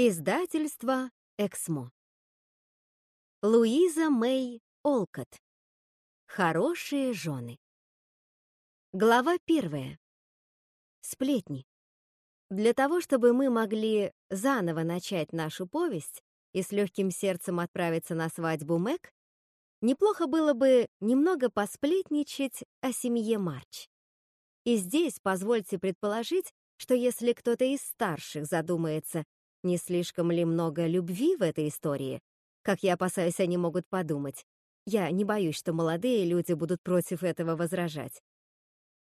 Издательство «Эксмо». Луиза Мэй Олкот. Хорошие жены. Глава первая. Сплетни. Для того, чтобы мы могли заново начать нашу повесть и с легким сердцем отправиться на свадьбу Мэг, неплохо было бы немного посплетничать о семье Марч. И здесь позвольте предположить, что если кто-то из старших задумается не слишком ли много любви в этой истории? Как я опасаюсь, они могут подумать. Я не боюсь, что молодые люди будут против этого возражать.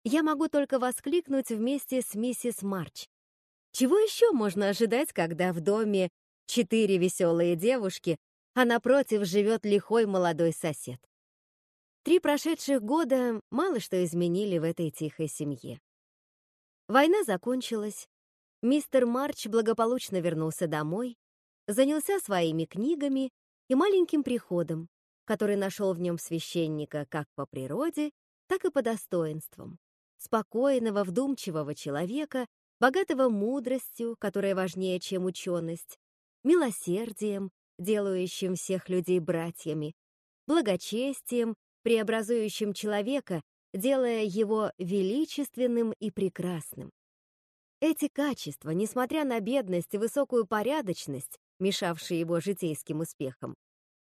Я могу только воскликнуть вместе с миссис Марч. Чего еще можно ожидать, когда в доме четыре веселые девушки, а напротив живет лихой молодой сосед? Три прошедших года мало что изменили в этой тихой семье. Война закончилась, Мистер Марч благополучно вернулся домой, занялся своими книгами и маленьким приходом, который нашел в нем священника как по природе, так и по достоинствам. Спокойного, вдумчивого человека, богатого мудростью, которая важнее, чем ученость, милосердием, делающим всех людей братьями, благочестием, преобразующим человека, делая его величественным и прекрасным. Эти качества, несмотря на бедность и высокую порядочность, мешавшие его житейским успехам,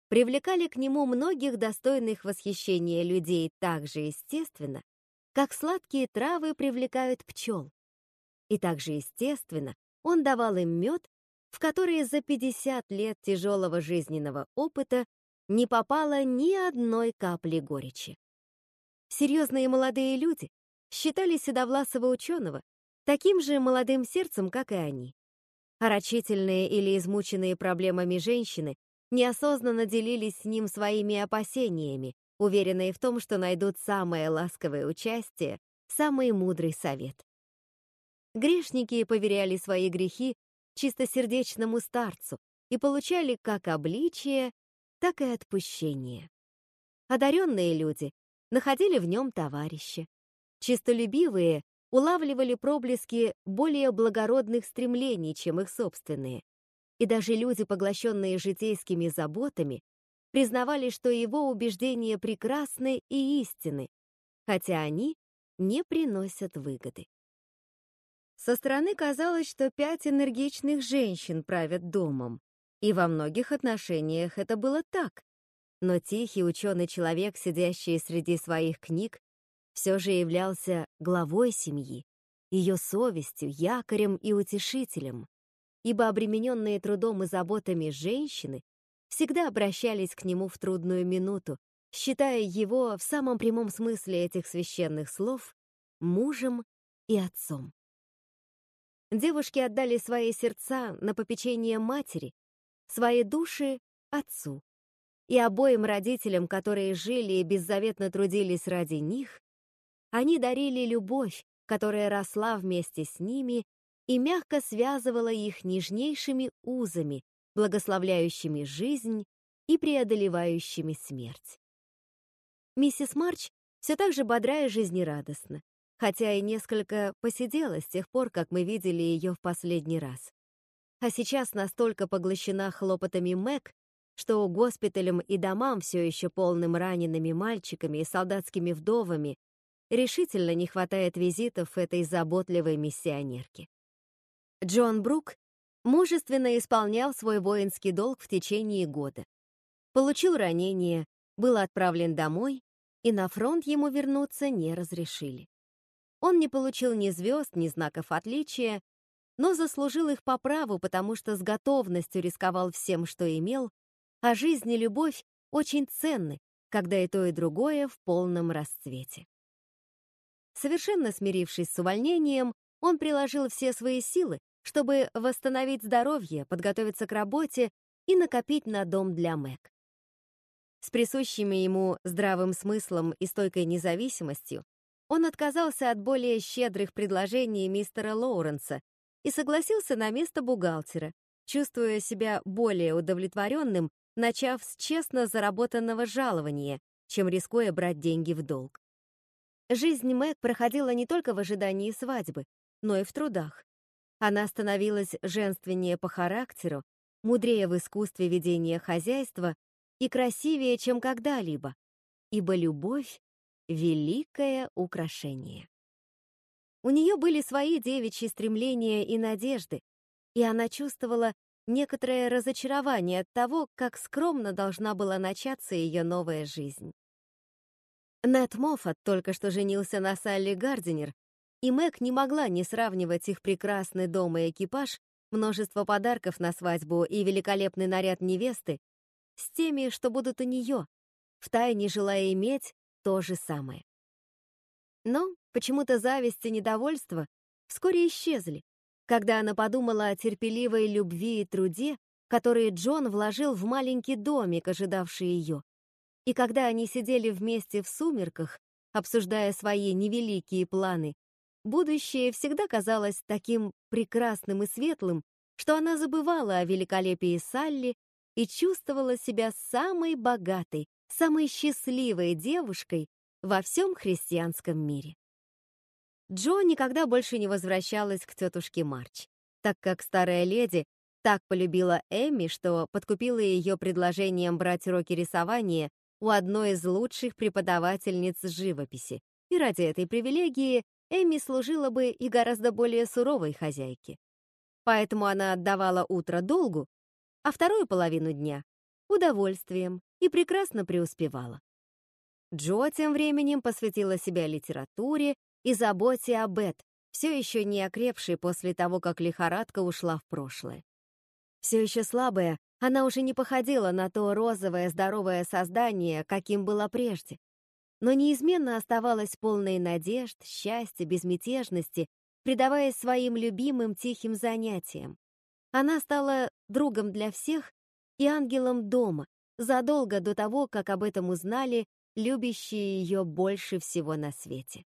привлекали к нему многих достойных восхищения людей так же естественно, как сладкие травы привлекают пчел. И так же естественно он давал им мед, в который за 50 лет тяжелого жизненного опыта не попало ни одной капли горечи. Серьезные молодые люди считали седовласого ученого таким же молодым сердцем, как и они. Рачительные или измученные проблемами женщины неосознанно делились с ним своими опасениями, уверенные в том, что найдут самое ласковое участие, самый мудрый совет. Грешники поверяли свои грехи чистосердечному старцу и получали как обличие, так и отпущение. Одаренные люди находили в нем товарища. Чистолюбивые улавливали проблески более благородных стремлений, чем их собственные. И даже люди, поглощенные житейскими заботами, признавали, что его убеждения прекрасны и истинны, хотя они не приносят выгоды. Со стороны казалось, что пять энергичных женщин правят домом, и во многих отношениях это было так. Но тихий ученый человек, сидящий среди своих книг, все же являлся главой семьи, ее совестью, якорем и утешителем, ибо обремененные трудом и заботами женщины всегда обращались к нему в трудную минуту, считая его в самом прямом смысле этих священных слов мужем и отцом. Девушки отдали свои сердца на попечение матери, свои души — отцу. И обоим родителям, которые жили и беззаветно трудились ради них, они дарили любовь, которая росла вместе с ними и мягко связывала их нежнейшими узами, благословляющими жизнь и преодолевающими смерть. Миссис Марч все так же бодра и жизнерадостна, хотя и несколько посидела с тех пор, как мы видели ее в последний раз. А сейчас настолько поглощена хлопотами Мэг, что госпиталям и домам, все еще полным ранеными мальчиками и солдатскими вдовами, решительно не хватает визитов этой заботливой миссионерки. Джон Брук мужественно исполнял свой воинский долг в течение года. Получил ранение, был отправлен домой, и на фронт ему вернуться не разрешили. Он не получил ни звезд, ни знаков отличия, но заслужил их по праву, потому что с готовностью рисковал всем, что имел, а жизнь и любовь очень ценны, когда и то, и другое в полном расцвете. Совершенно смирившись с увольнением, он приложил все свои силы, чтобы восстановить здоровье, подготовиться к работе и накопить на дом для Мэг. С присущими ему здравым смыслом и стойкой независимостью он отказался от более щедрых предложений мистера Лоуренса и согласился на место бухгалтера, чувствуя себя более удовлетворенным, начав с честно заработанного жалования, чем рискуя брать деньги в долг. Жизнь Мэг проходила не только в ожидании свадьбы, но и в трудах. Она становилась женственнее по характеру, мудрее в искусстве ведения хозяйства и красивее, чем когда-либо, ибо любовь — великое украшение. У нее были свои девичьи стремления и надежды, и она чувствовала некоторое разочарование от того, как скромно должна была начаться ее новая жизнь. Нэт Моффат только что женился на Салли Гардинер, и Мэг не могла не сравнивать их прекрасный дом и экипаж, множество подарков на свадьбу и великолепный наряд невесты с теми, что будут у нее, втайне желая иметь то же самое. Но почему-то зависть и недовольство вскоре исчезли, когда она подумала о терпеливой любви и труде, которые Джон вложил в маленький домик, ожидавший ее, и когда они сидели вместе в сумерках, обсуждая свои невеликие планы, будущее всегда казалось таким прекрасным и светлым, что она забывала о великолепии Салли и чувствовала себя самой богатой, самой счастливой девушкой во всем христианском мире. Джо никогда больше не возвращалась к тетушке Марч, так как старая леди так полюбила Эми, что подкупила ее предложением брать уроки рисования у одной из лучших преподавательниц живописи, и ради этой привилегии Эми служила бы и гораздо более суровой хозяйке. Поэтому она отдавала утро долгу, а вторую половину дня — удовольствием и прекрасно преуспевала. Джо тем временем посвятила себя литературе и заботе о Бет, все еще не окрепшей после того, как лихорадка ушла в прошлое. Все еще слабая, она уже не походила на то розовое здоровое создание, каким была прежде, но неизменно оставалась полной надежд, счастья, безмятежности, предаваясь своим любимым тихим занятиям. Она стала другом для всех и ангелом дома, задолго до того, как об этом узнали любящие ее больше всего на свете.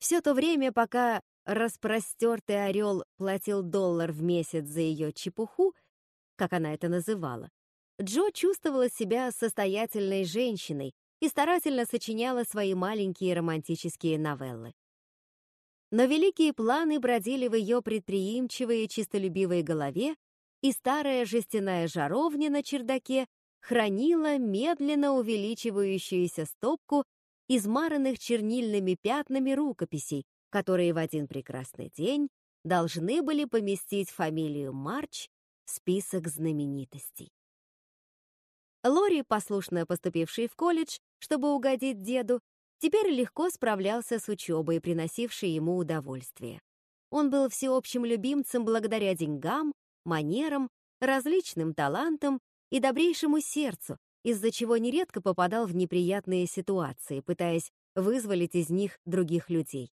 Все то время, пока распростертый орел платил доллар в месяц за ее чепуху, как она это называла, Джо чувствовала себя состоятельной женщиной и старательно сочиняла свои маленькие романтические новеллы. Но великие планы бродили в ее предприимчивой и чистолюбивой голове, и старая жестяная жаровня на чердаке хранила медленно увеличивающуюся стопку измаранных чернильными пятнами рукописей, которые в один прекрасный день должны были поместить фамилию Марч список знаменитостей. Лори, послушно поступивший в колледж, чтобы угодить деду, теперь легко справлялся с учебой, приносившей ему удовольствие. Он был всеобщим любимцем благодаря деньгам, манерам, различным талантам и добрейшему сердцу, из-за чего нередко попадал в неприятные ситуации, пытаясь вызволить из них других людей.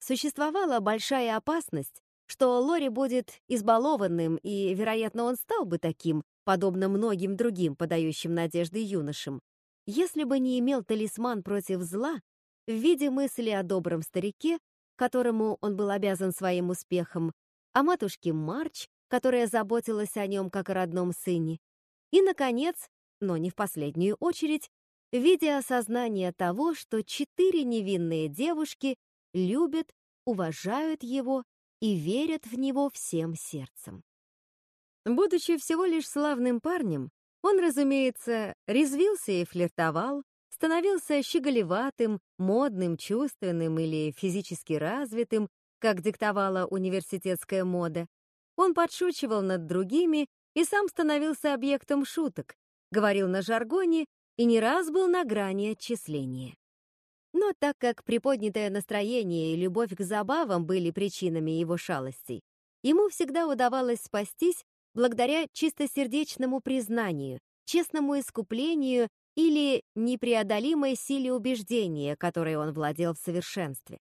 Существовала большая опасность, что Лори будет избалованным, и, вероятно, он стал бы таким, подобно многим другим подающим надежды юношам, если бы не имел талисман против зла в виде мысли о добром старике, которому он был обязан своим успехом, о матушке Марч, которая заботилась о нем как о родном сыне, и, наконец, но не в последнюю очередь, в виде осознания того, что четыре невинные девушки любят, уважают его и верят в него всем сердцем. Будучи всего лишь славным парнем, он, разумеется, резвился и флиртовал, становился щеголеватым, модным, чувственным или физически развитым, как диктовала университетская мода. Он подшучивал над другими и сам становился объектом шуток, говорил на жаргоне и не раз был на грани отчисления. Но так как приподнятое настроение и любовь к забавам были причинами его шалостей, ему всегда удавалось спастись благодаря чистосердечному признанию, честному искуплению или непреодолимой силе убеждения, которой он владел в совершенстве.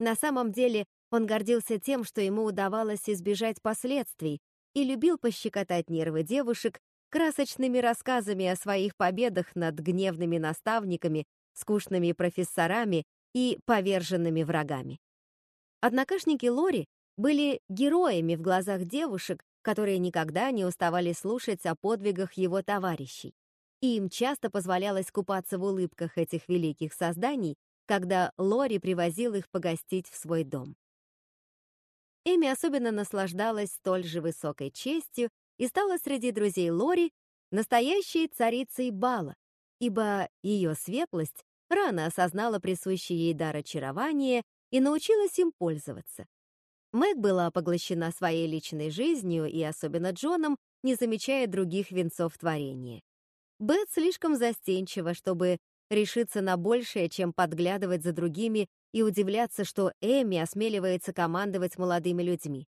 На самом деле он гордился тем, что ему удавалось избежать последствий и любил пощекотать нервы девушек красочными рассказами о своих победах над гневными наставниками, скучными профессорами и поверженными врагами. Однокашники Лори были героями в глазах девушек, которые никогда не уставали слушать о подвигах его товарищей. И им часто позволялось купаться в улыбках этих великих созданий, когда Лори привозил их погостить в свой дом. Эми особенно наслаждалась столь же высокой честью и стала среди друзей Лори настоящей царицей бала, ибо ее светлость рано осознала присущий ей дар очарования и научилась им пользоваться. Мэг была поглощена своей личной жизнью и особенно Джоном, не замечая других венцов творения. Бет слишком застенчива, чтобы решиться на большее, чем подглядывать за другими и удивляться, что Эми осмеливается командовать молодыми людьми.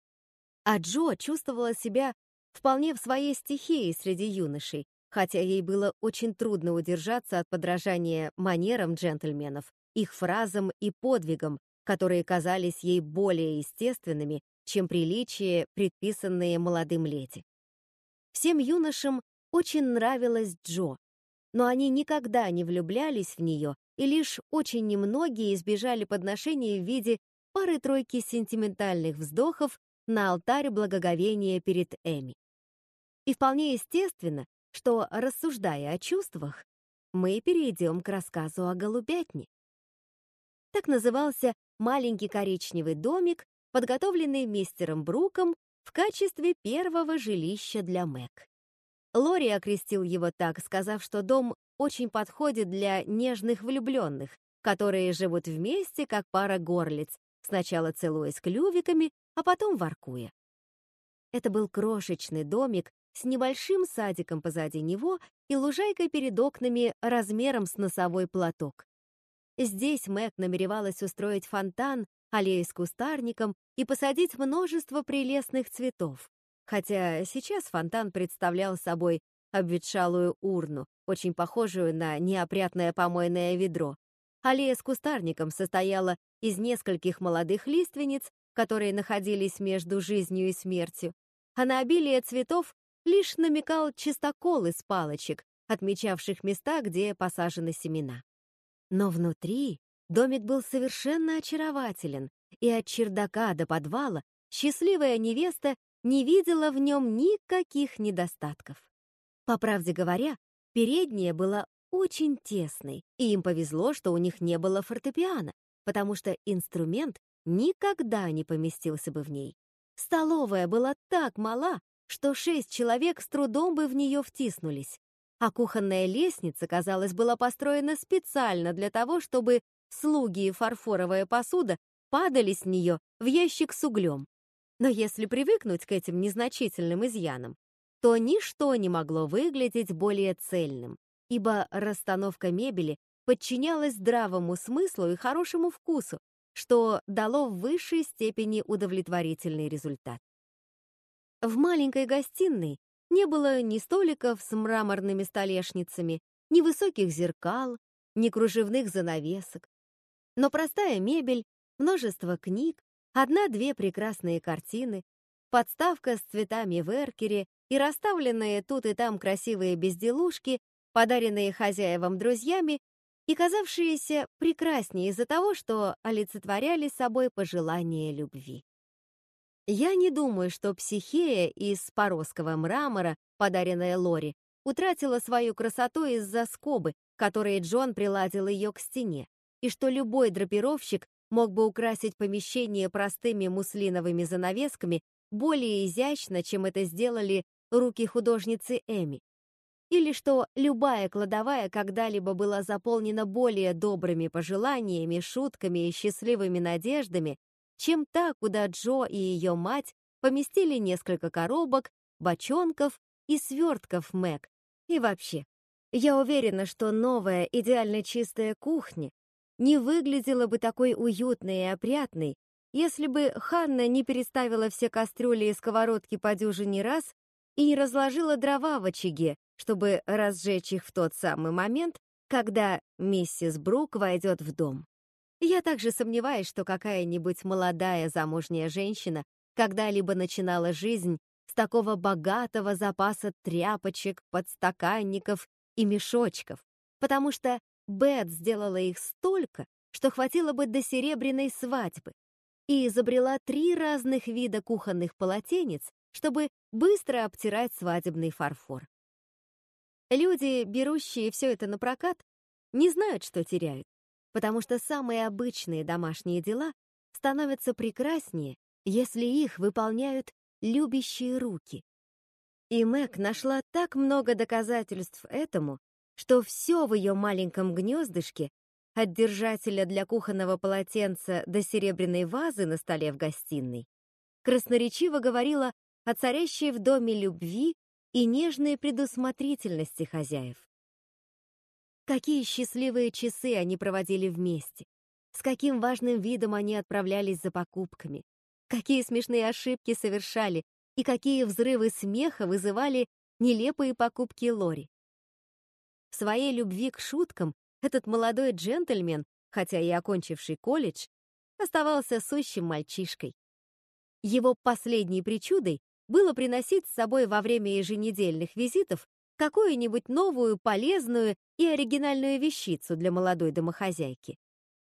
А Джо чувствовала себя вполне в своей стихии среди юношей, хотя ей было очень трудно удержаться от подражания манерам джентльменов, их фразам и подвигам, которые казались ей более естественными, чем приличия, предписанные молодым леди. Всем юношам очень нравилась Джо, но они никогда не влюблялись в нее, и лишь очень немногие избежали подношений в виде пары-тройки сентиментальных вздохов на алтарь благоговения перед Эми. И вполне естественно, что, рассуждая о чувствах, мы перейдем к рассказу о голубятне. Так назывался маленький коричневый домик, подготовленный мистером Бруком в качестве первого жилища для Мэг. Лори окрестил его так, сказав, что дом очень подходит для нежных влюбленных, которые живут вместе, как пара горлиц, сначала целуясь клювиками, а потом воркуя. Это был крошечный домик с небольшим садиком позади него и лужайкой перед окнами размером с носовой платок. Здесь Мэг намеревалась устроить фонтан, аллею с кустарником и посадить множество прелестных цветов. Хотя сейчас фонтан представлял собой обветшалую урну, очень похожую на неопрятное помойное ведро. Аллея с кустарником состояла из нескольких молодых лиственниц, которые находились между жизнью и смертью, а на обилие цветов лишь намекал чистокол из палочек, отмечавших места, где посажены семена. Но внутри домик был совершенно очарователен, и от чердака до подвала счастливая невеста не видела в нем никаких недостатков. По правде говоря, передняя была очень тесной, и им повезло, что у них не было фортепиано, потому что инструмент никогда не поместился бы в ней. Столовая была так мала, что шесть человек с трудом бы в нее втиснулись, а кухонная лестница, казалось, была построена специально для того, чтобы слуги и фарфоровая посуда падали с нее в ящик с углем. Но если привыкнуть к этим незначительным изъянам, то ничто не могло выглядеть более цельным, ибо расстановка мебели подчинялась здравому смыслу и хорошему вкусу, что дало в высшей степени удовлетворительный результат. В маленькой гостиной не было ни столиков с мраморными столешницами, ни высоких зеркал, ни кружевных занавесок. Но простая мебель, множество книг, одна-две прекрасные картины, подставка с цветами в эркере и расставленные тут и там красивые безделушки, подаренные хозяевам друзьями и казавшиеся прекраснее из-за того, что олицетворяли собой пожелание любви. Я не думаю, что психея из поросского мрамора, подаренная Лори, утратила свою красоту из-за скобы, которой Джон приладил ее к стене, и что любой драпировщик мог бы украсить помещение простыми муслиновыми занавесками более изящно, чем это сделали руки художницы Эми. Или что любая кладовая когда-либо была заполнена более добрыми пожеланиями, шутками и счастливыми надеждами, чем та, куда Джо и ее мать поместили несколько коробок, бочонков и свертков Мэг. И вообще, я уверена, что новая идеально чистая кухня не выглядела бы такой уютной и опрятной, если бы Ханна не переставила все кастрюли и сковородки по дюжине раз и не разложила дрова в очаге, чтобы разжечь их в тот самый момент, когда миссис Брук войдет в дом. Я также сомневаюсь, что какая-нибудь молодая замужняя женщина когда-либо начинала жизнь с такого богатого запаса тряпочек, подстаканников и мешочков, потому что Бет сделала их столько, что хватило бы до серебряной свадьбы, и изобрела три разных вида кухонных полотенец, чтобы быстро обтирать свадебный фарфор. Люди, берущие все это на прокат, не знают, что теряют, потому что самые обычные домашние дела становятся прекраснее, если их выполняют любящие руки. И Мэг нашла так много доказательств этому, что все в ее маленьком гнездышке, от держателя для кухонного полотенца до серебряной вазы на столе в гостиной, красноречиво говорила о царящей в доме любви и нежной предусмотрительности хозяев. Какие счастливые часы они проводили вместе, с каким важным видом они отправлялись за покупками, какие смешные ошибки совершали и какие взрывы смеха вызывали нелепые покупки Лори. В своей любви к шуткам этот молодой джентльмен, хотя и окончивший колледж, оставался сущим мальчишкой. Его последней причудой было приносить с собой во время еженедельных визитов какую-нибудь новую, полезную и оригинальную вещицу для молодой домохозяйки.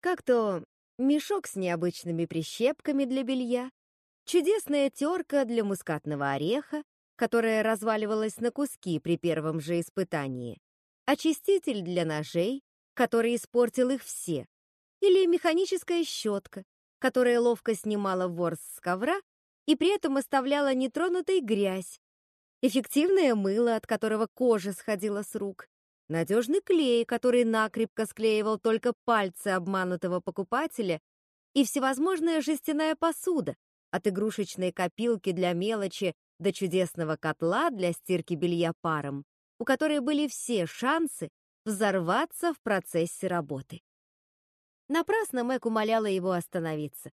Как то мешок с необычными прищепками для белья, чудесная терка для мускатного ореха, которая разваливалась на куски при первом же испытании, очиститель для ножей, который испортил их все, или механическая щетка, которая ловко снимала ворс с ковра и при этом оставляла нетронутой грязь, эффективное мыло, от которого кожа сходила с рук, надежный клей, который накрепко склеивал только пальцы обманутого покупателя, и всевозможная жестяная посуда, от игрушечной копилки для мелочи до чудесного котла для стирки белья паром, у которой были все шансы взорваться в процессе работы. Напрасно Мэг умоляла его остановиться.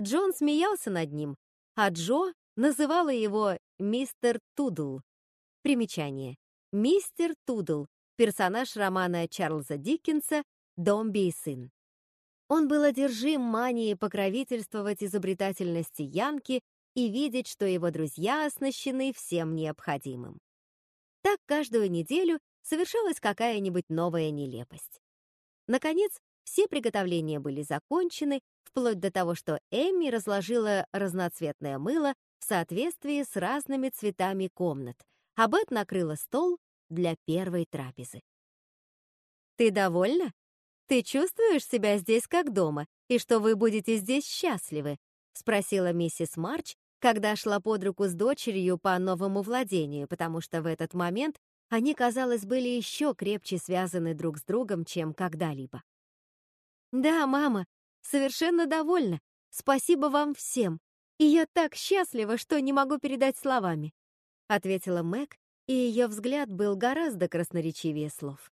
Джон смеялся над ним, а Джо называла его мистер Тудл. Примечание. Мистер Тудл — персонаж романа Чарльза Диккенса «Домби и сын». Он был одержим манией покровительствовать изобретательности Янки и видеть, что его друзья оснащены всем необходимым. Так каждую неделю совершалась какая-нибудь новая нелепость. Наконец, все приготовления были закончены, вплоть до того, что Эмми разложила разноцветное мыло в соответствии с разными цветами комнат, а Бет накрыла стол для первой трапезы. «Ты довольна? Ты чувствуешь себя здесь как дома, и что вы будете здесь счастливы?» — спросила миссис Марч, когда шла под руку с дочерью по новому владению, потому что в этот момент они, казалось, были еще крепче связаны друг с другом, чем когда-либо. «Да, мама, совершенно довольна. Спасибо вам всем. И я так счастлива, что не могу передать словами», ответила Мэг, и ее взгляд был гораздо красноречивее слов.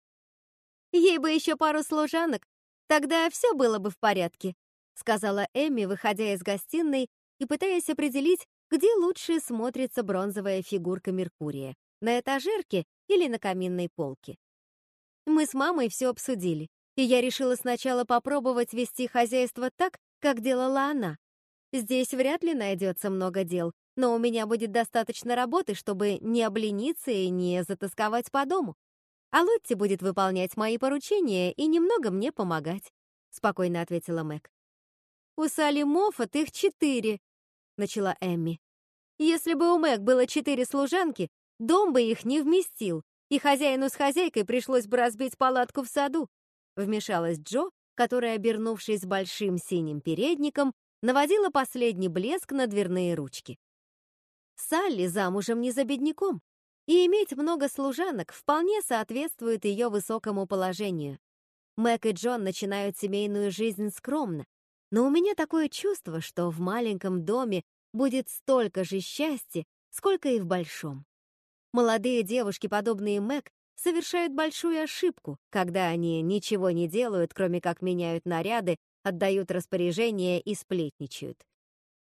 «Ей бы еще пару служанок, тогда все было бы в порядке», сказала Эми, выходя из гостиной и пытаясь определить, где лучше смотрится бронзовая фигурка Меркурия, на этажерке или на каминной полке. Мы с мамой все обсудили, и я решила сначала попробовать вести хозяйство так, как делала она. Здесь вряд ли найдется много дел, но у меня будет достаточно работы, чтобы не облениться и не затасковать по дому. А Лотти будет выполнять мои поручения и немного мне помогать», — спокойно ответила Мэг. «У Салли Моффат их четыре», — начала Эмми. «Если бы у Мэг было четыре служанки, дом бы их не вместил, и хозяину с хозяйкой пришлось бы разбить палатку в саду. Вмешалась Джо, которая, обернувшись большим синим передником, наводила последний блеск на дверные ручки. Салли замужем не за бедняком, и иметь много служанок вполне соответствует ее высокому положению. Мэг и Джон начинают семейную жизнь скромно, но у меня такое чувство, что в маленьком доме будет столько же счастья, сколько и в большом. Молодые девушки, подобные Мэг, совершают большую ошибку, когда они ничего не делают, кроме как меняют наряды, отдают распоряжения и сплетничают.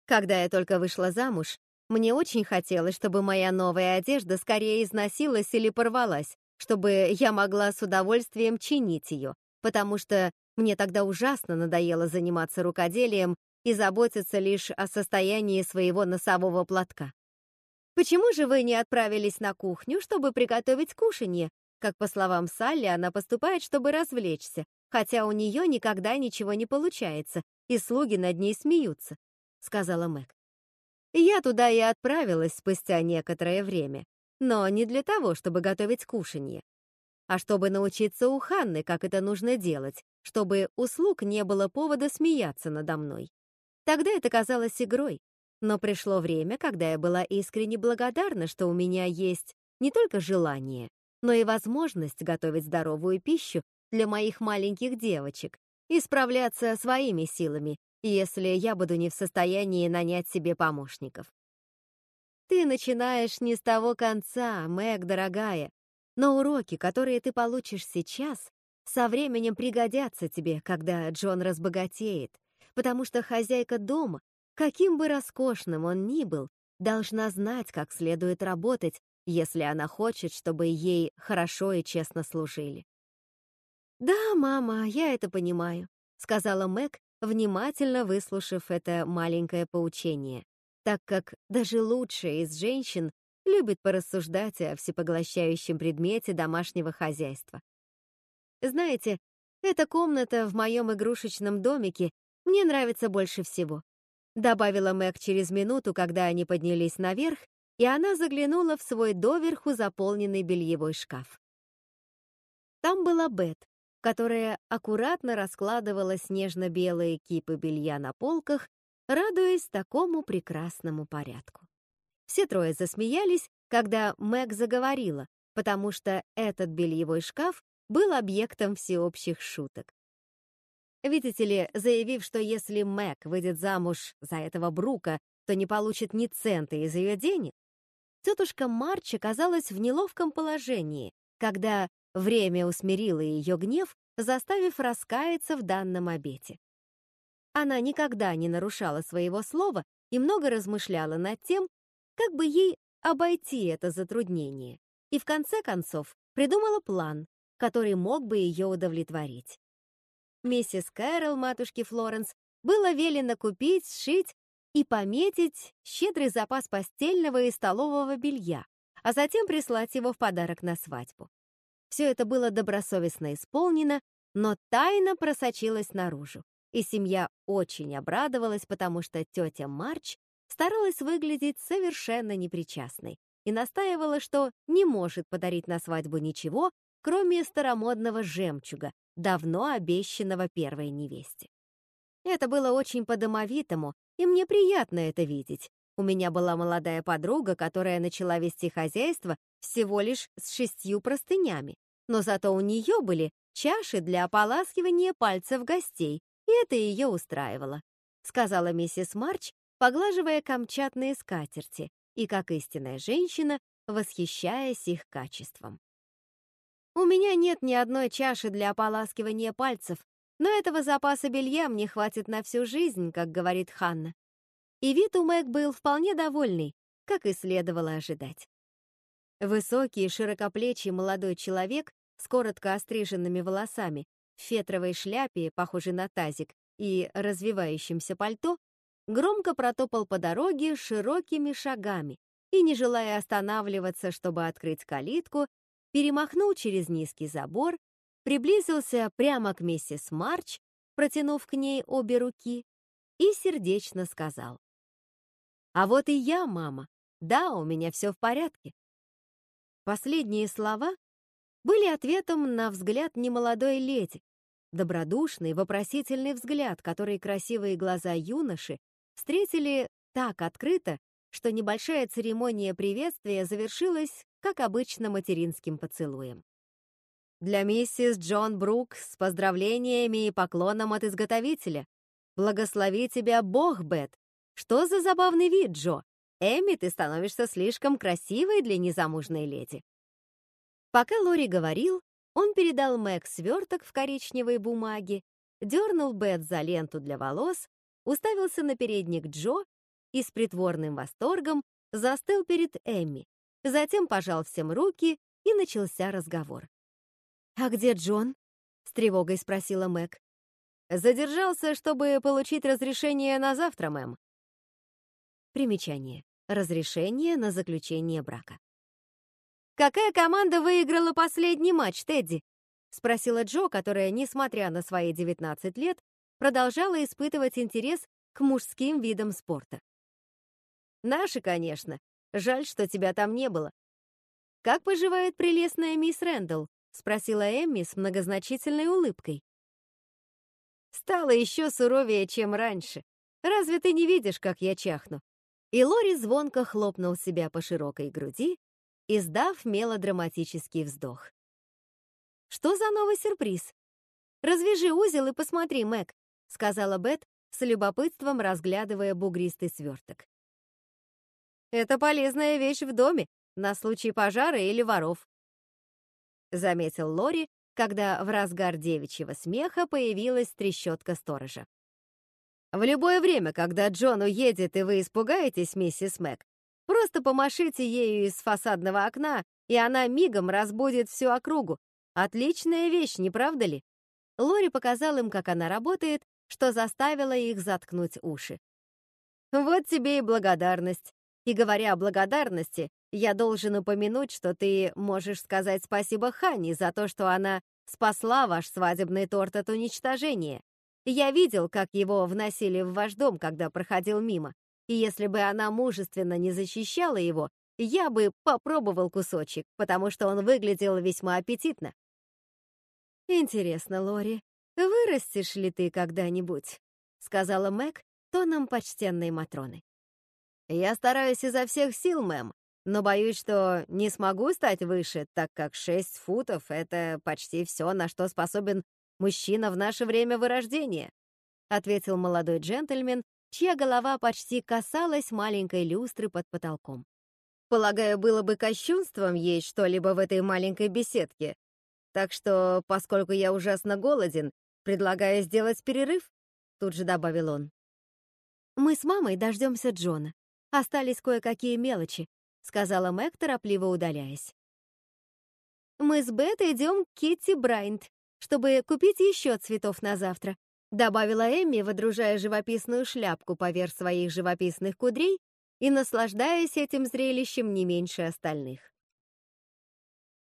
Когда я только вышла замуж, мне очень хотелось, чтобы моя новая одежда скорее износилась или порвалась, чтобы я могла с удовольствием чинить ее, потому что мне тогда ужасно надоело заниматься рукоделием и заботиться лишь о состоянии своего носового платка. Почему же вы не отправились на кухню, чтобы приготовить кушанье? Как по словам Салли, она поступает, чтобы развлечься, хотя у нее никогда ничего не получается, и слуги над ней смеются, сказала Мэг. Я туда и отправилась спустя некоторое время, но не для того, чтобы готовить кушанье, а чтобы научиться у Ханны, как это нужно делать, чтобы у слуг не было повода смеяться надо мной. Тогда это казалось игрой, Но пришло время, когда я была искренне благодарна, что у меня есть не только желание, но и возможность готовить здоровую пищу для моих маленьких девочек и справляться своими силами, если я буду не в состоянии нанять себе помощников. Ты начинаешь не с того конца, Мэг, дорогая, но уроки, которые ты получишь сейчас, со временем пригодятся тебе, когда Джон разбогатеет, потому что хозяйка дома, каким бы роскошным он ни был, должна знать, как следует работать, если она хочет, чтобы ей хорошо и честно служили. «Да, мама, я это понимаю», — сказала Мэг, внимательно выслушав это маленькое поучение, так как даже лучшая из женщин любит порассуждать о всепоглощающем предмете домашнего хозяйства. Знаете, эта комната в моем игрушечном домике мне нравится больше всего. Добавила Мэг через минуту, когда они поднялись наверх, и она заглянула в свой доверху заполненный бельевой шкаф. Там была Бет, которая аккуратно раскладывала снежно-белые кипы белья на полках, радуясь такому прекрасному порядку. Все трое засмеялись, когда Мэг заговорила, потому что этот бельевой шкаф был объектом всеобщих шуток. Видите ли, заявив, что если Мэг выйдет замуж за этого Брука, то не получит ни цента из ее денег, тетушка Марч оказалась в неловком положении, когда Время усмирило ее гнев, заставив раскаяться в данном обете. Она никогда не нарушала своего слова и много размышляла над тем, как бы ей обойти это затруднение, и в конце концов придумала план, который мог бы ее удовлетворить. Миссис Кэрол, матушке Флоренс, было велено купить, сшить и пометить щедрый запас постельного и столового белья, а затем прислать его в подарок на свадьбу. Все это было добросовестно исполнено, но тайна просочилась наружу, и семья очень обрадовалась, потому что тетя Марч старалась выглядеть совершенно непричастной и настаивала, что не может подарить на свадьбу ничего, кроме старомодного жемчуга, давно обещанного первой невесте. Это было очень по-домовитому, и мне приятно это видеть. У меня была молодая подруга, которая начала вести хозяйство всего лишь с шестью простынями, но зато у нее были чаши для ополаскивания пальцев гостей, и это ее устраивало, сказала миссис Марч, поглаживая камчатные скатерти и, как истинная женщина, восхищаясь их качеством. «У меня нет ни одной чаши для ополаскивания пальцев, но этого запаса белья мне хватит на всю жизнь, как говорит Ханна». И вид у Мэг был вполне довольный, как и следовало ожидать. Высокий, широкоплечий молодой человек с коротко остриженными волосами, в фетровой шляпе, похожей на тазик, и развивающимся пальто, громко протопал по дороге широкими шагами и, не желая останавливаться, чтобы открыть калитку, перемахнул через низкий забор, приблизился прямо к миссис Марч, протянув к ней обе руки, и сердечно сказал. «А вот и я, мама. Да, у меня все в порядке». Последние слова были ответом на взгляд немолодой леди, добродушный, вопросительный взгляд, который красивые глаза юноши встретили так открыто, что небольшая церемония приветствия завершилась, как обычно, материнским поцелуем. Для миссис Джон Брук с поздравлениями и поклоном от изготовителя. Благослови тебя Бог, Бет. Что за забавный вид, Джо? Эми, ты становишься слишком красивой для незамужной леди. Пока Лори говорил, он передал Мэг сверток в коричневой бумаге, дернул Бет за ленту для волос, уставился на передник Джо и с притворным восторгом застыл перед Эмми, затем пожал всем руки и начался разговор. «А где Джон?» — с тревогой спросила Мэг. «Задержался, чтобы получить разрешение на завтра, мэм». Примечание. Разрешение на заключение брака. «Какая команда выиграла последний матч, Тедди?» — спросила Джо, которая, несмотря на свои 19 лет, продолжала испытывать интерес к мужским видам спорта. «Наши, конечно. Жаль, что тебя там не было». «Как поживает прелестная мисс Рэндалл?» — спросила Эмми с многозначительной улыбкой. «Стало еще суровее, чем раньше. Разве ты не видишь, как я чахну? И Лори звонко хлопнул себя по широкой груди, издав мелодраматический вздох. «Что за новый сюрприз?» «Развяжи узел и посмотри, Мэг», — сказала Бет, с любопытством разглядывая бугристый сверток. «Это полезная вещь в доме на случай пожара или воров», — заметил Лори, когда в разгар девичьего смеха появилась трещотка сторожа. В любое время, когда Джон уедет и вы испугаетесь, миссис Мэг, просто помашите ею из фасадного окна, и она мигом разбудит всю округу. Отличная вещь, не правда ли? Лори показал им, как она работает, что заставило их заткнуть уши. Вот тебе и благодарность. И говоря о благодарности, я должен упомянуть, что ты можешь сказать спасибо Ханни за то, что она спасла ваш свадебный торт от уничтожения. Я видел, как его вносили в ваш дом, когда проходил мимо, и если бы она мужественно не защищала его, я бы попробовал кусочек, потому что он выглядел весьма аппетитно. «Интересно, Лори, вырастешь ли ты когда-нибудь?» — сказала Мэг тоном почтенной Матроны. «Я стараюсь изо всех сил, мэм, но боюсь, что не смогу стать выше, так как шесть футов — это почти все, на что способен мужчина в наше время вырождения», ответил молодой джентльмен, чья голова почти касалась маленькой люстры под потолком. «Полагаю, было бы кощунством есть что-либо в этой маленькой беседке. Так что, поскольку я ужасно голоден, предлагаю сделать перерыв», тут же добавил он. «Мы с мамой дождемся Джона. Остались кое-какие мелочи», сказала Мэг, торопливо удаляясь. «Мы с Бет идем к Китти Брайнт чтобы купить еще цветов на завтра», добавила Эмми, водружая живописную шляпку поверх своих живописных кудрей и наслаждаясь этим зрелищем не меньше остальных.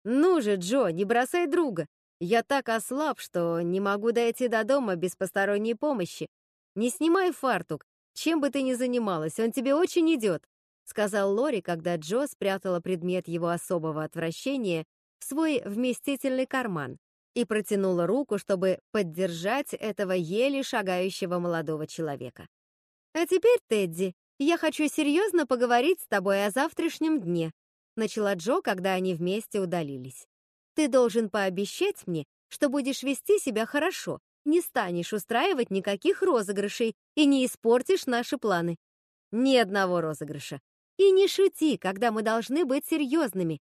«Ну же, Джо, не бросай друга! Я так ослаб, что не могу дойти до дома без посторонней помощи. Не снимай фартук, чем бы ты ни занималась, он тебе очень идет», сказал Лори, когда Джо спрятала предмет его особого отвращения в свой вместительный карман и протянула руку, чтобы поддержать этого еле шагающего молодого человека. «А теперь, Тедди, я хочу серьезно поговорить с тобой о завтрашнем дне», начала Джо, когда они вместе удалились. «Ты должен пообещать мне, что будешь вести себя хорошо, не станешь устраивать никаких розыгрышей и не испортишь наши планы. Ни одного розыгрыша. И не шути, когда мы должны быть серьезными.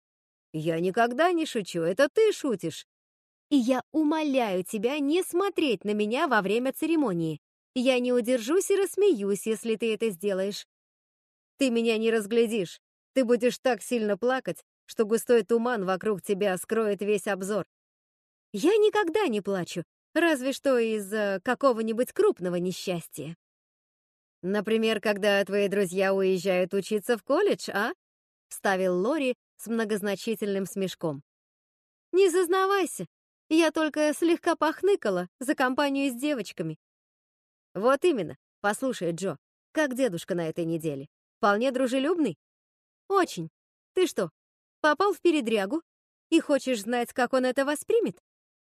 Я никогда не шучу, это ты шутишь. И я умоляю тебя не смотреть на меня во время церемонии. Я не удержусь и рассмеюсь, если ты это сделаешь. Ты меня не разглядишь. Ты будешь так сильно плакать, что густой туман вокруг тебя скроет весь обзор. Я никогда не плачу, разве что из-за какого-нибудь крупного несчастья. Например, когда твои друзья уезжают учиться в колледж, а? Ставил Лори с многозначительным смешком. Не зазнавайся, я только слегка похныкала за компанию с девочками. Вот именно. Послушай, Джо, как дедушка на этой неделе? Вполне дружелюбный? Очень. Ты что, попал в передрягу? И хочешь знать, как он это воспримет?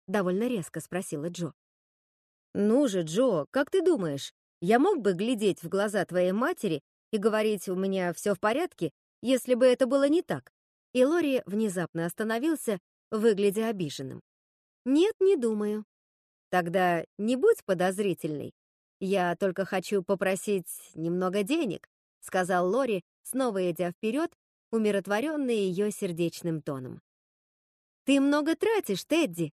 Довольно резко спросила Джо. Ну же, Джо, как ты думаешь, я мог бы глядеть в глаза твоей матери и говорить, у меня все в порядке, если бы это было не так? И Лори внезапно остановился, выглядя обиженным. «Нет, не думаю». «Тогда не будь подозрительной. Я только хочу попросить немного денег», сказал Лори, снова идя вперед, умиротворенный ее сердечным тоном. «Ты много тратишь, Тедди!»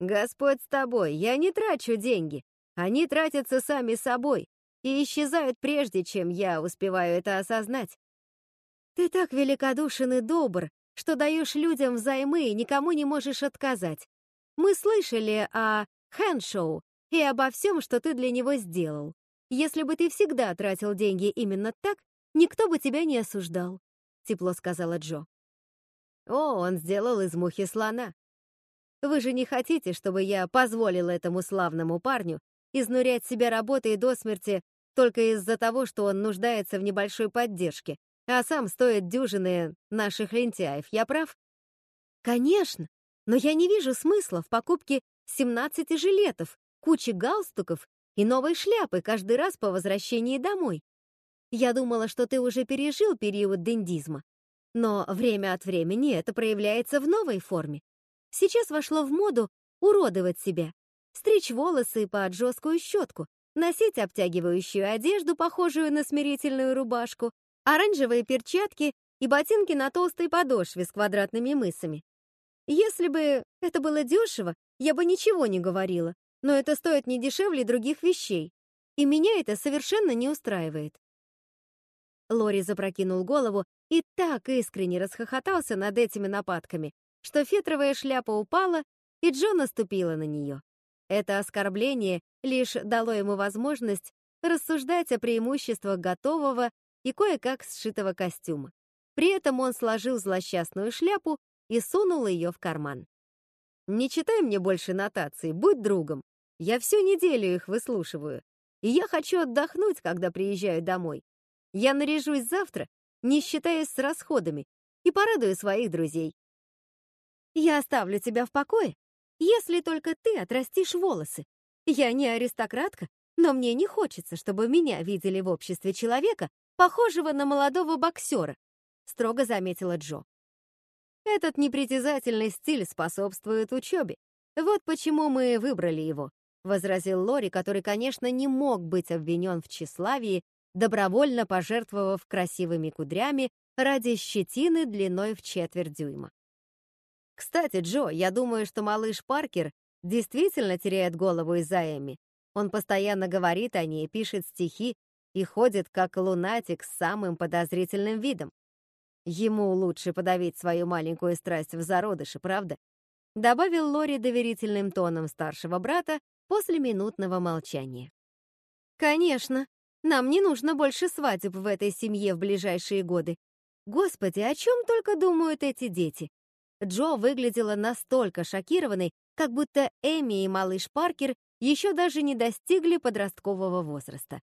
«Господь с тобой, я не трачу деньги. Они тратятся сами собой и исчезают прежде, чем я успеваю это осознать. Ты так великодушен и добр, что даешь людям взаймы и никому не можешь отказать. Мы слышали о Хэншоу и обо всем, что ты для него сделал. Если бы ты всегда тратил деньги именно так, никто бы тебя не осуждал», — тепло сказала Джо. «О, он сделал из мухи слона. Вы же не хотите, чтобы я позволил этому славному парню изнурять себя работой до смерти только из-за того, что он нуждается в небольшой поддержке, а сам стоит дюжины наших лентяев, я прав?» «Конечно!» Но я не вижу смысла в покупке 17 жилетов, кучи галстуков и новой шляпы каждый раз по возвращении домой. Я думала, что ты уже пережил период дендизма. Но время от времени это проявляется в новой форме. Сейчас вошло в моду уродовать себя, стричь волосы под жесткую щетку, носить обтягивающую одежду, похожую на смирительную рубашку, оранжевые перчатки и ботинки на толстой подошве с квадратными мысами. Если бы это было дешево, я бы ничего не говорила, но это стоит не дешевле других вещей, и меня это совершенно не устраивает. Лори запрокинул голову и так искренне расхохотался над этими нападками, что фетровая шляпа упала, и Джо наступила на нее. Это оскорбление лишь дало ему возможность рассуждать о преимуществах готового и кое-как сшитого костюма. При этом он сложил злосчастную шляпу и сунул ее в карман. «Не читай мне больше нотаций, будь другом. Я всю неделю их выслушиваю, и я хочу отдохнуть, когда приезжаю домой. Я наряжусь завтра, не считаясь с расходами, и порадую своих друзей. Я оставлю тебя в покое, если только ты отрастишь волосы. Я не аристократка, но мне не хочется, чтобы меня видели в обществе человека, похожего на молодого боксера, строго заметила Джо. Этот непритязательный стиль способствует учебе. Вот почему мы выбрали его, возразил Лори, который, конечно, не мог быть обвинен в тщеславии добровольно пожертвовав красивыми кудрями ради щетины длиной в четверть дюйма. Кстати, Джо, я думаю, что малыш Паркер действительно теряет голову из-за Эми. Он постоянно говорит о ней, пишет стихи и ходит как лунатик с самым подозрительным видом. Ему лучше подавить свою маленькую страсть в зародыше, правда? Добавил Лори доверительным тоном старшего брата после минутного молчания. Конечно, нам не нужно больше свадеб в этой семье в ближайшие годы. Господи, о чем только думают эти дети? Джо выглядела настолько шокированной, как будто Эми и малыш Паркер еще даже не достигли подросткового возраста.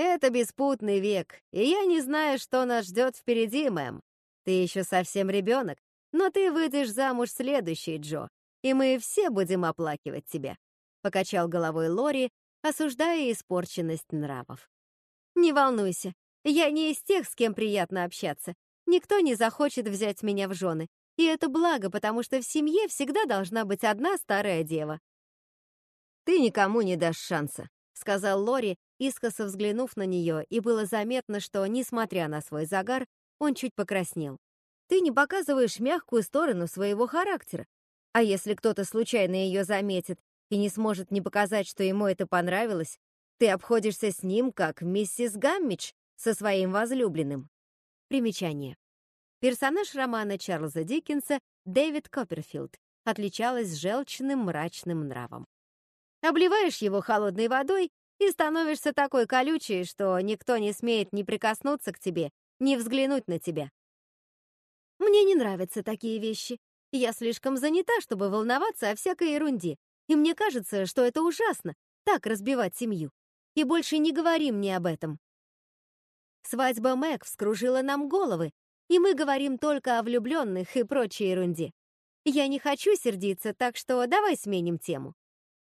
«Это беспутный век, и я не знаю, что нас ждет впереди, мэм. Ты еще совсем ребенок, но ты выйдешь замуж следующий, Джо, и мы все будем оплакивать тебя», — покачал головой Лори, осуждая испорченность нравов. «Не волнуйся, я не из тех, с кем приятно общаться. Никто не захочет взять меня в жены. И это благо, потому что в семье всегда должна быть одна старая дева». «Ты никому не дашь шанса», — сказал Лори, искоса взглянув на нее, и было заметно, что, несмотря на свой загар, он чуть покраснел. «Ты не показываешь мягкую сторону своего характера. А если кто-то случайно ее заметит и не сможет не показать, что ему это понравилось, ты обходишься с ним, как миссис Гаммидж со своим возлюбленным. Примечание. Персонаж романа Чарльза Диккенса Дэвид Копперфилд отличалась желчным мрачным нравом. Обливаешь его холодной водой и становишься такой колючей, что никто не смеет ни прикоснуться к тебе, ни взглянуть на тебя. Мне не нравятся такие вещи. Я слишком занята, чтобы волноваться о всякой ерунде. И мне кажется, что это ужасно, так разбивать семью. И больше не говори мне об этом. Свадьба Мэг вскружила нам головы, и мы говорим только о влюбленных и прочей ерунде. Я не хочу сердиться, так что давай сменим тему.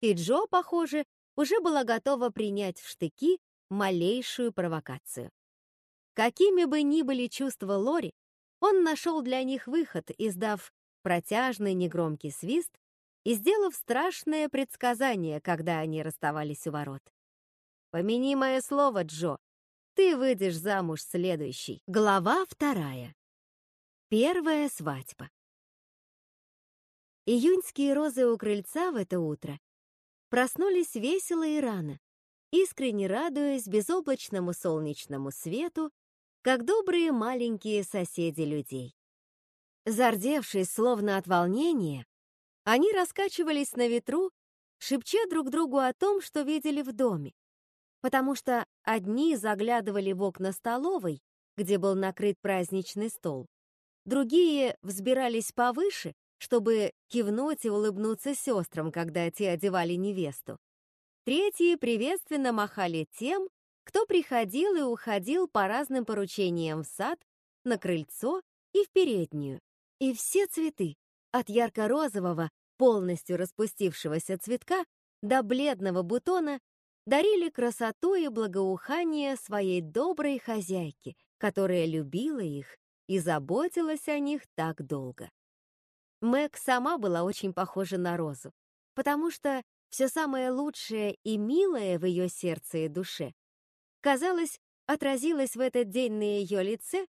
И Джо, похоже, уже была готова принять в штыки малейшую провокацию. Какими бы ни были чувства Лори, он нашел для них выход, издав протяжный негромкий свист и сделав страшное предсказание, когда они расставались у ворот. «Помяни мое слово, Джо, ты выйдешь замуж следующий». Глава вторая. Первая свадьба. Июньские розы у крыльца в это утро проснулись весело и рано, искренне радуясь безоблачному солнечному свету, как добрые маленькие соседи людей. Зардевшись словно от волнения, они раскачивались на ветру, шепча друг другу о том, что видели в доме, потому что одни заглядывали в окна столовой, где был накрыт праздничный стол, другие взбирались повыше, чтобы кивнуть и улыбнуться сестрам, когда те одевали невесту. Третьи приветственно махали тем, кто приходил и уходил по разным поручениям в сад, на крыльцо и в переднюю. И все цветы, от ярко-розового, полностью распустившегося цветка до бледного бутона дарили красоту и благоухание своей доброй хозяйке, которая любила их и заботилась о них так долго. Мэг сама была очень похожа на Розу, потому что все самое лучшее и милое в ее сердце и душе, казалось, отразилось в этот день на ее лице,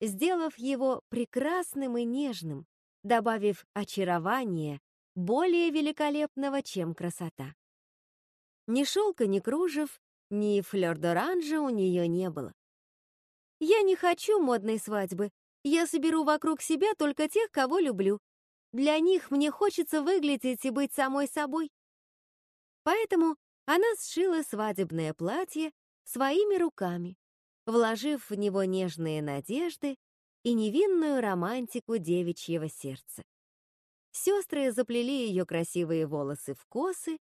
сделав его прекрасным и нежным, добавив очарование более великолепного, чем красота. Ни шелка, ни кружев, ни флёр-д'оранжа у нее не было. «Я не хочу модной свадьбы. Я соберу вокруг себя только тех, кого люблю. Для них мне хочется выглядеть и быть самой собой». Поэтому она сшила свадебное платье своими руками, вложив в него нежные надежды и невинную романтику девичьего сердца. Сестры заплели ее красивые волосы в косы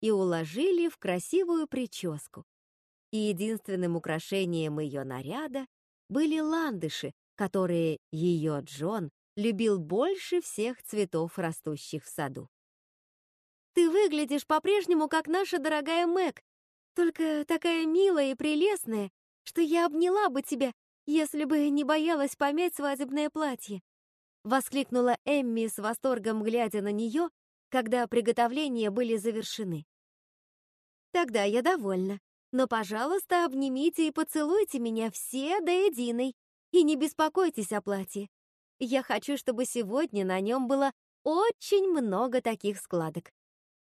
и уложили в красивую прическу. И единственным украшением ее наряда были ландыши, которые ее Джон любил больше всех цветов, растущих в саду. «Ты выглядишь по-прежнему, как наша дорогая Мэг, только такая милая и прелестная, что я обняла бы тебя, если бы не боялась помять свадебное платье», воскликнула Эмми с восторгом, глядя на нее, когда приготовления были завершены. Тогда я довольна. Но, пожалуйста, обнимите и поцелуйте меня все до единой. И не беспокойтесь о платье. Я хочу, чтобы сегодня на нем было очень много таких складок.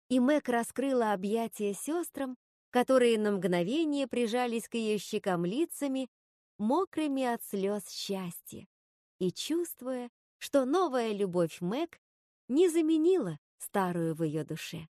И Мэг раскрыла объятия сестрам, которые на мгновение прижались к ее щекам лицами, мокрыми от слез счастья, и чувствуя, что новая любовь Мэг не заменила старую в ее душе.